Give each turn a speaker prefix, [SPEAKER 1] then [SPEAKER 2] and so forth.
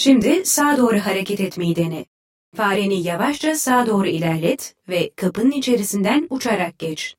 [SPEAKER 1] Şimdi sağa doğru hareket etmeyi dene. Fareni yavaşça sağa doğru ilerlet ve kapının içerisinden uçarak geç.